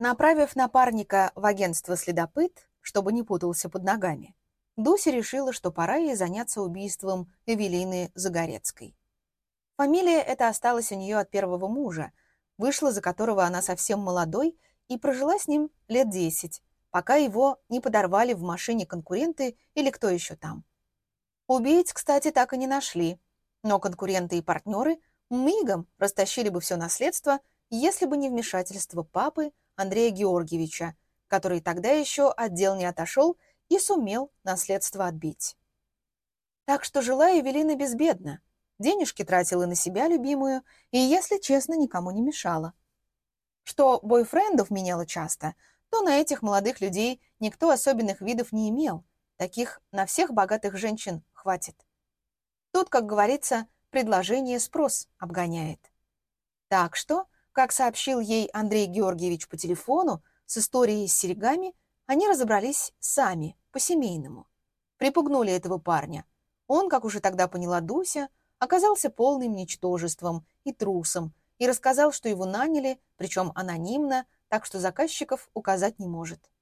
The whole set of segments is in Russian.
Направив напарника в агентство «Следопыт», чтобы не путался под ногами, Дуся решила, что пора ей заняться убийством Эвелины Загорецкой. Фамилия эта осталась у нее от первого мужа, вышла за которого она совсем молодой и прожила с ним лет десять, пока его не подорвали в машине конкуренты или кто еще там. Убийц, кстати, так и не нашли, но конкуренты и партнеры мигом растащили бы все наследство, если бы не вмешательство папы Андрея Георгиевича, который тогда еще отдел не отошел и сумел наследство отбить. Так что жила Евелина безбедно, денежки тратила на себя любимую и, если честно, никому не мешала. Что бойфрендов меняла часто, то на этих молодых людей никто особенных видов не имел, таких на всех богатых женщин хватит. Тут, как говорится, предложение спрос обгоняет. Так что, как сообщил ей Андрей Георгиевич по телефону, с историей с серьгами они разобрались сами, по-семейному. Припугнули этого парня. Он, как уже тогда поняла Дуся, оказался полным ничтожеством и трусом и рассказал, что его наняли, причем анонимно, так что заказчиков указать не может.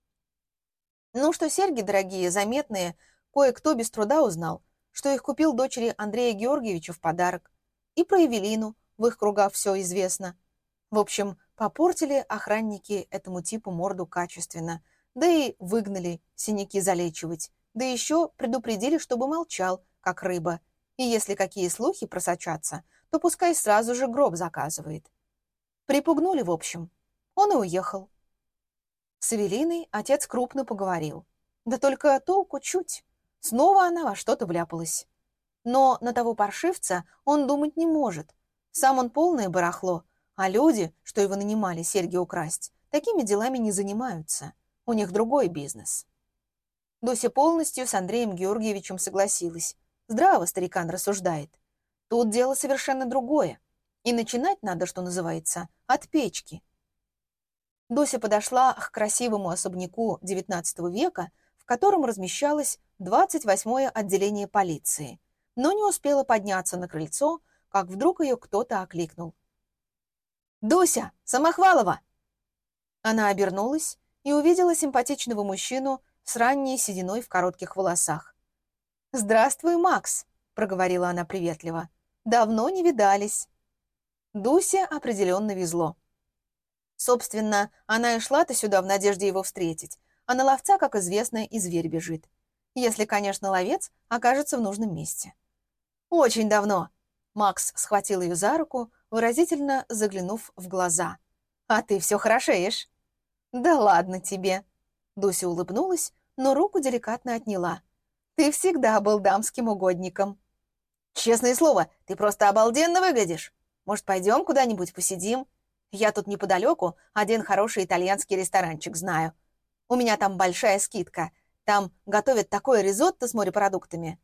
Ну, что серьги дорогие, заметные, кое-кто без труда узнал, что их купил дочери Андрея Георгиевича в подарок. И про Евелину, в их кругах все известно. В общем, попортили охранники этому типу морду качественно – да и выгнали синяки залечивать, да еще предупредили, чтобы молчал, как рыба, и если какие слухи просочатся, то пускай сразу же гроб заказывает. Припугнули, в общем. Он и уехал. С Эвелиной отец крупно поговорил. Да только толку чуть. Снова она во что-то вляпалась. Но на того паршивца он думать не может. Сам он полное барахло, а люди, что его нанимали серьги украсть, такими делами не занимаются. У них другой бизнес. Дуся полностью с Андреем Георгиевичем согласилась. Здраво старикан рассуждает. Тут дело совершенно другое. И начинать надо, что называется, от печки. Дуся подошла к красивому особняку XIX века, в котором размещалось 28-е отделение полиции, но не успела подняться на крыльцо, как вдруг ее кто-то окликнул. «Дуся! Самохвалова!» Она обернулась и увидела симпатичного мужчину с ранней сединой в коротких волосах. «Здравствуй, Макс», — проговорила она приветливо. «Давно не видались». Дусе определенно везло. Собственно, она и шла-то сюда в надежде его встретить, а на ловца, как известно, и зверь бежит. Если, конечно, ловец окажется в нужном месте. «Очень давно», — Макс схватил ее за руку, выразительно заглянув в глаза. «А ты все хорошеешь». «Да ладно тебе!» Дуся улыбнулась, но руку деликатно отняла. «Ты всегда был дамским угодником». «Честное слово, ты просто обалденно выглядишь. Может, пойдем куда-нибудь посидим? Я тут неподалеку один хороший итальянский ресторанчик знаю. У меня там большая скидка. Там готовят такое ризотто с морепродуктами».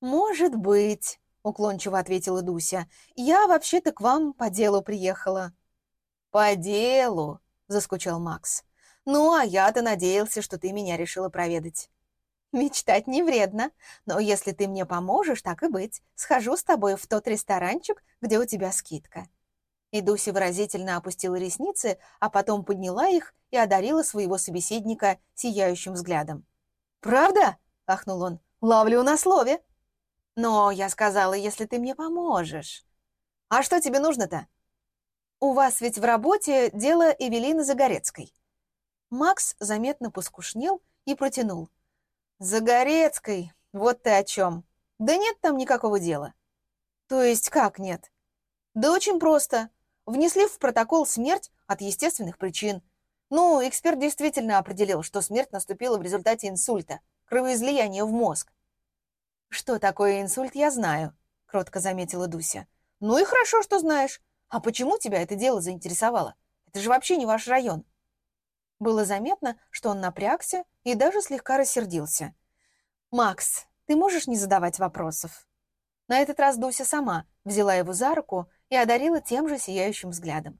«Может быть», — уклончиво ответила Дуся. «Я вообще-то к вам по делу приехала». «По делу», заскучал Макс. «Ну, а я-то надеялся, что ты меня решила проведать». «Мечтать не вредно, но если ты мне поможешь, так и быть, схожу с тобой в тот ресторанчик, где у тебя скидка». И Дуся выразительно опустила ресницы, а потом подняла их и одарила своего собеседника сияющим взглядом. «Правда?» — ахнул он. «Ловлю на слове». «Но я сказала, если ты мне поможешь». «А что тебе нужно-то?» «У вас ведь в работе дело Эвелины Загорецкой». Макс заметно поскушнел и протянул. «Загорецкой? Вот ты о чем. Да нет там никакого дела». «То есть как нет?» «Да очень просто. Внесли в протокол смерть от естественных причин. Ну, эксперт действительно определил, что смерть наступила в результате инсульта, кровоизлияния в мозг». «Что такое инсульт, я знаю», — кротко заметила Дуся. «Ну и хорошо, что знаешь. «А почему тебя это дело заинтересовало? Это же вообще не ваш район». Было заметно, что он напрягся и даже слегка рассердился. «Макс, ты можешь не задавать вопросов?» На этот раз Дуся сама взяла его за руку и одарила тем же сияющим взглядом.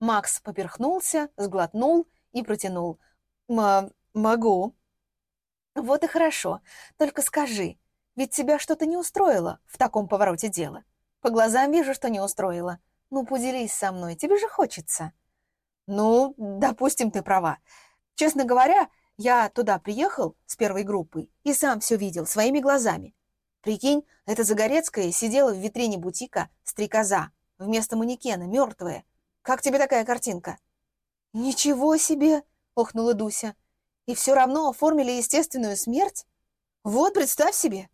Макс поперхнулся, сглотнул и протянул. «М «Могу». «Вот и хорошо. Только скажи, ведь тебя что-то не устроило в таком повороте дела? По глазам вижу, что не устроило. Ну, поделись со мной, тебе же хочется». Ну, допустим, ты права. Честно говоря, я туда приехал с первой группой и сам все видел своими глазами. Прикинь, эта Загорецкая сидела в витрине бутика «Стрекоза» вместо манекена, мертвая. Как тебе такая картинка?» «Ничего себе!» — охнула Дуся. «И все равно оформили естественную смерть? Вот, представь себе!»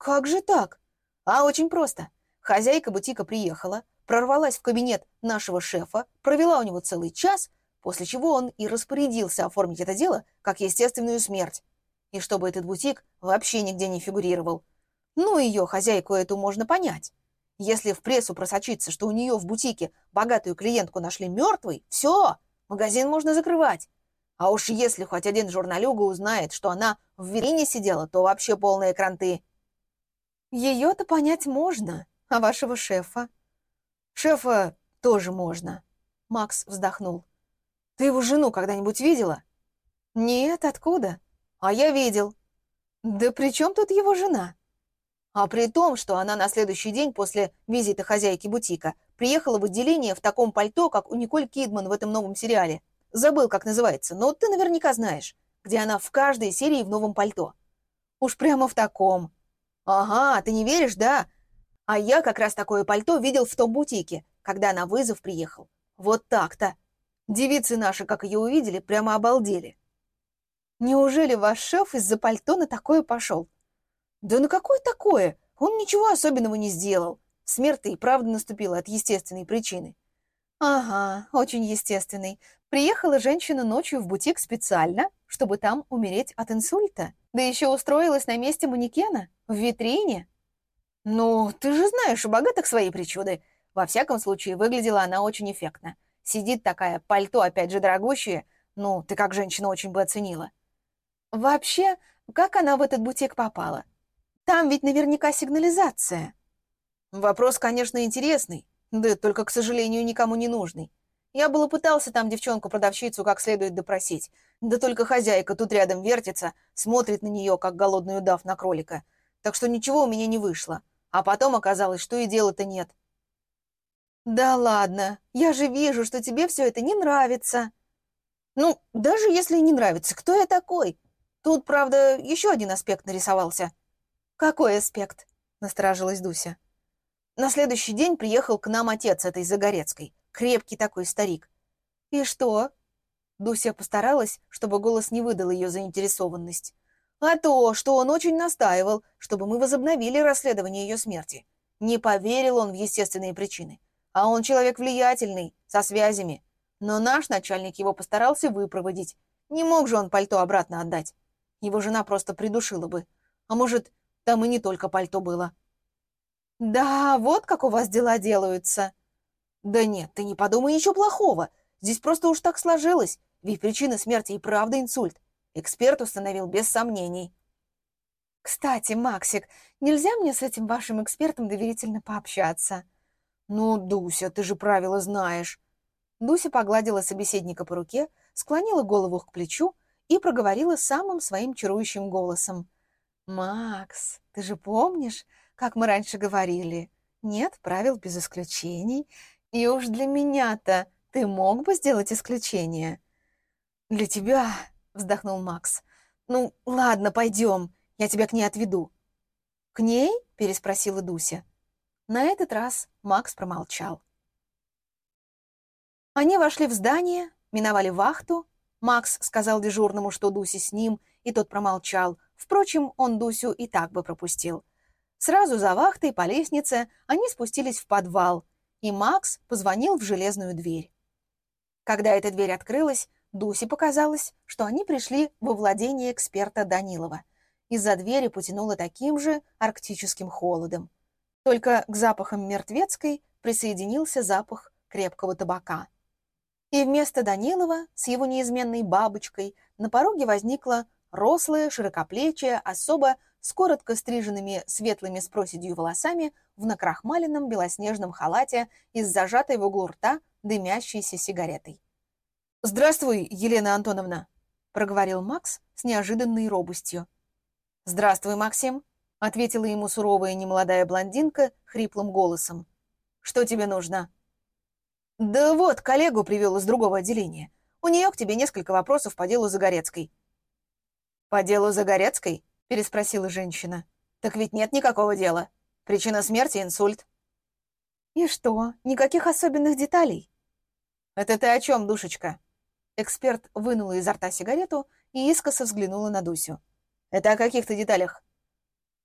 «Как же так?» «А очень просто. Хозяйка бутика приехала, прорвалась в кабинет нашего шефа, провела у него целый час, после чего он и распорядился оформить это дело как естественную смерть. И чтобы этот бутик вообще нигде не фигурировал. Ну, ее хозяйку эту можно понять. Если в прессу просочиться, что у нее в бутике богатую клиентку нашли мертвой, все, магазин можно закрывать. А уж если хоть один журналюга узнает, что она в вирине сидела, то вообще полные кранты. Ее-то понять можно, а вашего шефа? Шефа тоже можно. Макс вздохнул. Ты его жену когда-нибудь видела? Нет, откуда? А я видел. Да при чем тут его жена? А при том, что она на следующий день после визита хозяйки бутика приехала в отделение в таком пальто, как у Николь Кидман в этом новом сериале. Забыл, как называется, но ты наверняка знаешь, где она в каждой серии в новом пальто. Уж прямо в таком. Ага, ты не веришь, да? А я как раз такое пальто видел в том бутике, когда на вызов приехал. Вот так-то. Девицы наши, как ее увидели, прямо обалдели. Неужели ваш шеф из-за пальто на такое пошел? Да на какое такое? Он ничего особенного не сделал. Смерть и правда наступила от естественной причины. Ага, очень естественной. Приехала женщина ночью в бутик специально, чтобы там умереть от инсульта. Да еще устроилась на месте манекена, в витрине. Ну, ты же знаешь, у богатых свои причуды. Во всяком случае, выглядела она очень эффектно. Сидит такая, пальто опять же дорогущее. Ну, ты как женщина очень бы оценила. Вообще, как она в этот бутик попала? Там ведь наверняка сигнализация. Вопрос, конечно, интересный, да только, к сожалению, никому не нужный. Я было пытался там девчонку-продавщицу как следует допросить, да только хозяйка тут рядом вертится, смотрит на нее, как голодный удав на кролика. Так что ничего у меня не вышло. А потом оказалось, что и дела-то нет. «Да ладно, я же вижу, что тебе все это не нравится». «Ну, даже если не нравится, кто я такой? Тут, правда, еще один аспект нарисовался. «Какой аспект?» — насторожилась Дуся. На следующий день приехал к нам отец этой Загорецкой, крепкий такой старик. «И что?» Дуся постаралась, чтобы голос не выдал ее заинтересованность. «А то, что он очень настаивал, чтобы мы возобновили расследование ее смерти. Не поверил он в естественные причины. А он человек влиятельный, со связями. Но наш начальник его постарался выпроводить. Не мог же он пальто обратно отдать. Его жена просто придушила бы. А может, там и не только пальто было. «Да, вот как у вас дела делаются». «Да нет, ты не подумай ничего плохого. Здесь просто уж так сложилось. Ведь причина смерти и правда инсульт. Эксперт установил без сомнений». «Кстати, Максик, нельзя мне с этим вашим экспертом доверительно пообщаться?» «Ну, Дуся, ты же правила знаешь». Дуся погладила собеседника по руке, склонила голову к плечу и проговорила самым своим чарующим голосом. «Макс, ты же помнишь, как мы раньше говорили? Нет правил без исключений. И уж для меня-то ты мог бы сделать исключение?» «Для тебя», — вздохнул Макс. «Ну, ладно, пойдем, я тебя к ней отведу». «К ней?» — переспросила Дуся. На этот раз Макс промолчал. Они вошли в здание, миновали вахту. Макс сказал дежурному, что Дуся с ним, и тот промолчал — Впрочем, он Дусю и так бы пропустил. Сразу за вахтой по лестнице они спустились в подвал, и Макс позвонил в железную дверь. Когда эта дверь открылась, Дусе показалось, что они пришли во владение эксперта Данилова. Из-за двери потянуло таким же арктическим холодом. Только к запахам мертвецкой присоединился запах крепкого табака. И вместо Данилова с его неизменной бабочкой на пороге возникла Рослая, широкоплечая, особо с коротко стриженными светлыми с проседью волосами в накрахмаленном белоснежном халате и с зажатой в углу рта дымящейся сигаретой. «Здравствуй, Елена Антоновна!» — проговорил Макс с неожиданной робостью. «Здравствуй, Максим!» — ответила ему суровая немолодая блондинка хриплым голосом. «Что тебе нужно?» «Да вот, коллегу привел из другого отделения. У нее к тебе несколько вопросов по делу Загорецкой». «По делу Загорецкой?» — переспросила женщина. «Так ведь нет никакого дела. Причина смерти — инсульт». «И что, никаких особенных деталей?» «Это ты о чем, душечка?» Эксперт вынула изо рта сигарету и искоса взглянула на Дусю. «Это о каких-то деталях?»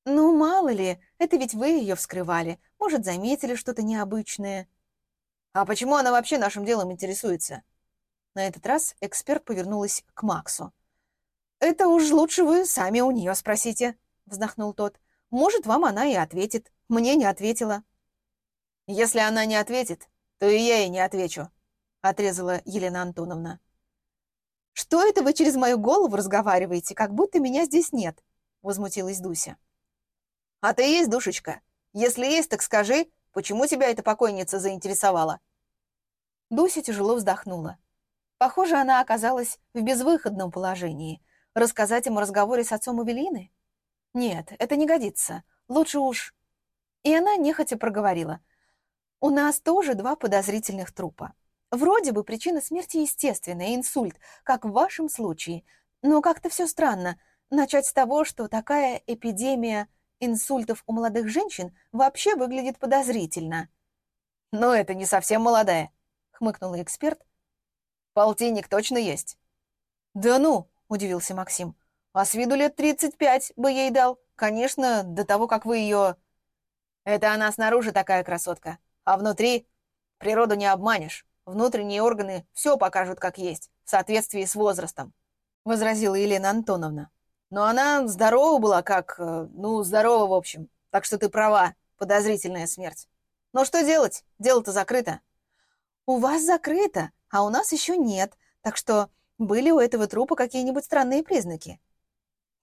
«Ну, мало ли, это ведь вы ее вскрывали. Может, заметили что-то необычное». «А почему она вообще нашим делом интересуется?» На этот раз эксперт повернулась к Максу. «Это уж лучше вы сами у нее спросите», — вздохнул тот. «Может, вам она и ответит. Мне не ответила». «Если она не ответит, то и я ей не отвечу», — отрезала Елена Антоновна. «Что это вы через мою голову разговариваете, как будто меня здесь нет?» — возмутилась Дуся. «А ты есть, душечка? Если есть, так скажи, почему тебя эта покойница заинтересовала?» Дуся тяжело вздохнула. Похоже, она оказалась в безвыходном положении. Рассказать ему о разговоре с отцом Эвелины? Нет, это не годится. Лучше уж... И она нехотя проговорила. У нас тоже два подозрительных трупа. Вроде бы причина смерти естественная, инсульт, как в вашем случае. Но как-то все странно. Начать с того, что такая эпидемия инсультов у молодых женщин вообще выглядит подозрительно. «Но это не совсем молодая», — хмыкнул эксперт. «Полтинник точно есть». «Да ну!» — удивился Максим. «А с виду лет тридцать пять бы ей дал. Конечно, до того, как вы ее...» «Это она снаружи такая красотка. А внутри природу не обманешь. Внутренние органы все покажут как есть, в соответствии с возрастом», — возразила Елена Антоновна. «Но она здорова была как... Э, ну, здорова, в общем. Так что ты права, подозрительная смерть. Но что делать? Дело-то закрыто». «У вас закрыто, а у нас еще нет. Так что были у этого трупа какие-нибудь странные признаки?»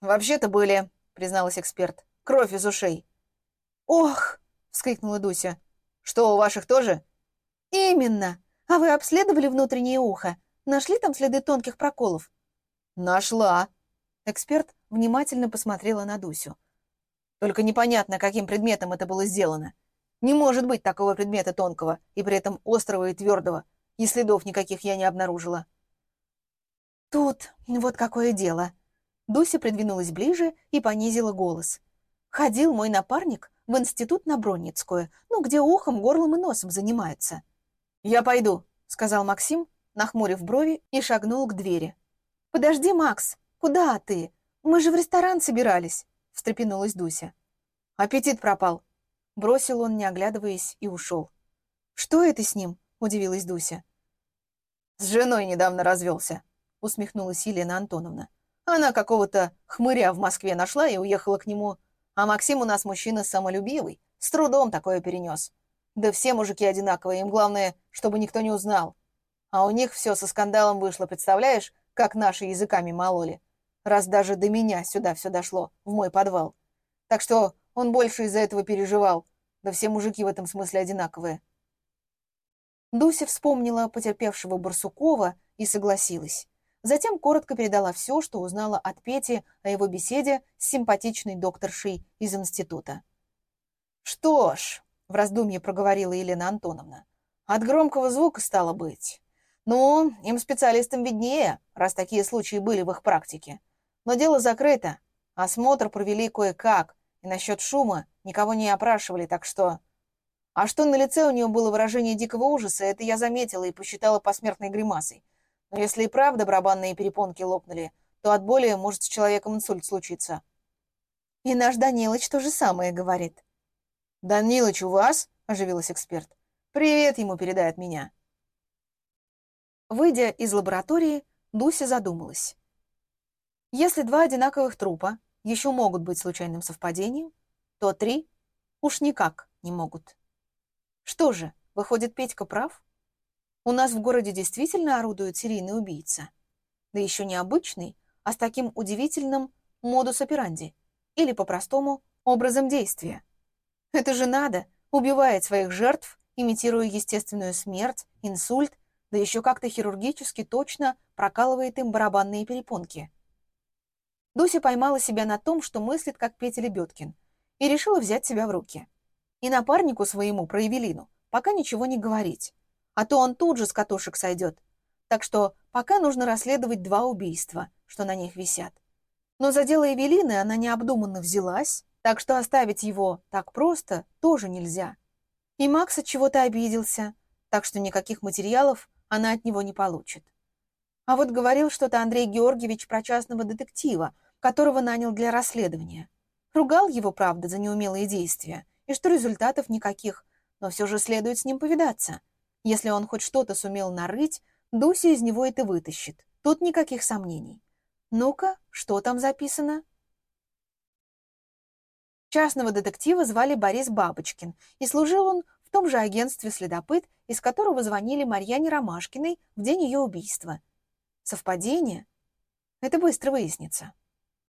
«Вообще-то были», — призналась эксперт. «Кровь из ушей». «Ох!» — вскрикнула Дуся. Что, у ваших тоже? Именно. А вы обследовали внутреннее ухо? Нашли там следы тонких проколов? Нашла. Эксперт внимательно посмотрела на Дусю. Только непонятно, каким предметом это было сделано. Не может быть такого предмета тонкого и при этом острого и твердого, и следов никаких я не обнаружила. Тут вот какое дело. Дуся придвинулась ближе и понизила голос. Ходил мой напарник в институт на Бронницкую, ну, где ухом, горлом и носом занимаются. «Я пойду», — сказал Максим, нахмурив брови и шагнул к двери. «Подожди, Макс, куда ты? Мы же в ресторан собирались», — встрепенулась Дуся. «Аппетит пропал», — бросил он, не оглядываясь, и ушел. «Что это с ним?» — удивилась Дуся. «С женой недавно развелся», — усмехнулась Елена Антоновна. «Она какого-то хмыря в Москве нашла и уехала к нему а Максим у нас мужчина самолюбивый, с трудом такое перенес. Да все мужики одинаковые, им главное, чтобы никто не узнал. А у них все со скандалом вышло, представляешь, как наши языками мололи. Раз даже до меня сюда все дошло, в мой подвал. Так что он больше из-за этого переживал. Да все мужики в этом смысле одинаковые. Дуся вспомнила потерпевшего Барсукова и согласилась. Затем коротко передала все, что узнала от Пети о его беседе с симпатичной докторшей из института. «Что ж», — в раздумье проговорила Елена Антоновна, — «от громкого звука стало быть. Ну, им специалистам виднее, раз такие случаи были в их практике. Но дело закрыто. Осмотр провели кое-как, и насчет шума никого не опрашивали, так что... А что на лице у нее было выражение дикого ужаса, это я заметила и посчитала посмертной гримасой. Но если и правда барабанные перепонки лопнули, то от боли может с человеком инсульт случиться. И наш Данилыч то же самое говорит. «Данилыч у вас?» – оживилась эксперт. «Привет ему передай от меня». Выйдя из лаборатории, Дуся задумалась. Если два одинаковых трупа еще могут быть случайным совпадением, то три уж никак не могут. Что же, выходит, Петька прав? У нас в городе действительно орудует серийный убийца. Да еще не обычный, а с таким удивительным модус операнди. Или по-простому образом действия. Это же надо, убивает своих жертв, имитируя естественную смерть, инсульт, да еще как-то хирургически точно прокалывает им барабанные перепонки. Дуся поймала себя на том, что мыслит, как Петя Лебедкин, и решила взять себя в руки. И напарнику своему, про Евелину, пока ничего не говорить, а то он тут же с катушек сойдет. Так что пока нужно расследовать два убийства, что на них висят. Но за дело Эвелины она необдуманно взялась, так что оставить его так просто тоже нельзя. И Макс от чего-то обиделся, так что никаких материалов она от него не получит. А вот говорил что-то Андрей Георгиевич про частного детектива, которого нанял для расследования. Ругал его, правда, за неумелые действия, и что результатов никаких, но все же следует с ним повидаться. Если он хоть что-то сумел нарыть, Дуся из него это вытащит. Тут никаких сомнений. Ну-ка, что там записано? Частного детектива звали Борис Бабочкин, и служил он в том же агентстве «Следопыт», из которого звонили Марьяне Ромашкиной в день ее убийства. Совпадение? Это быстро выяснится.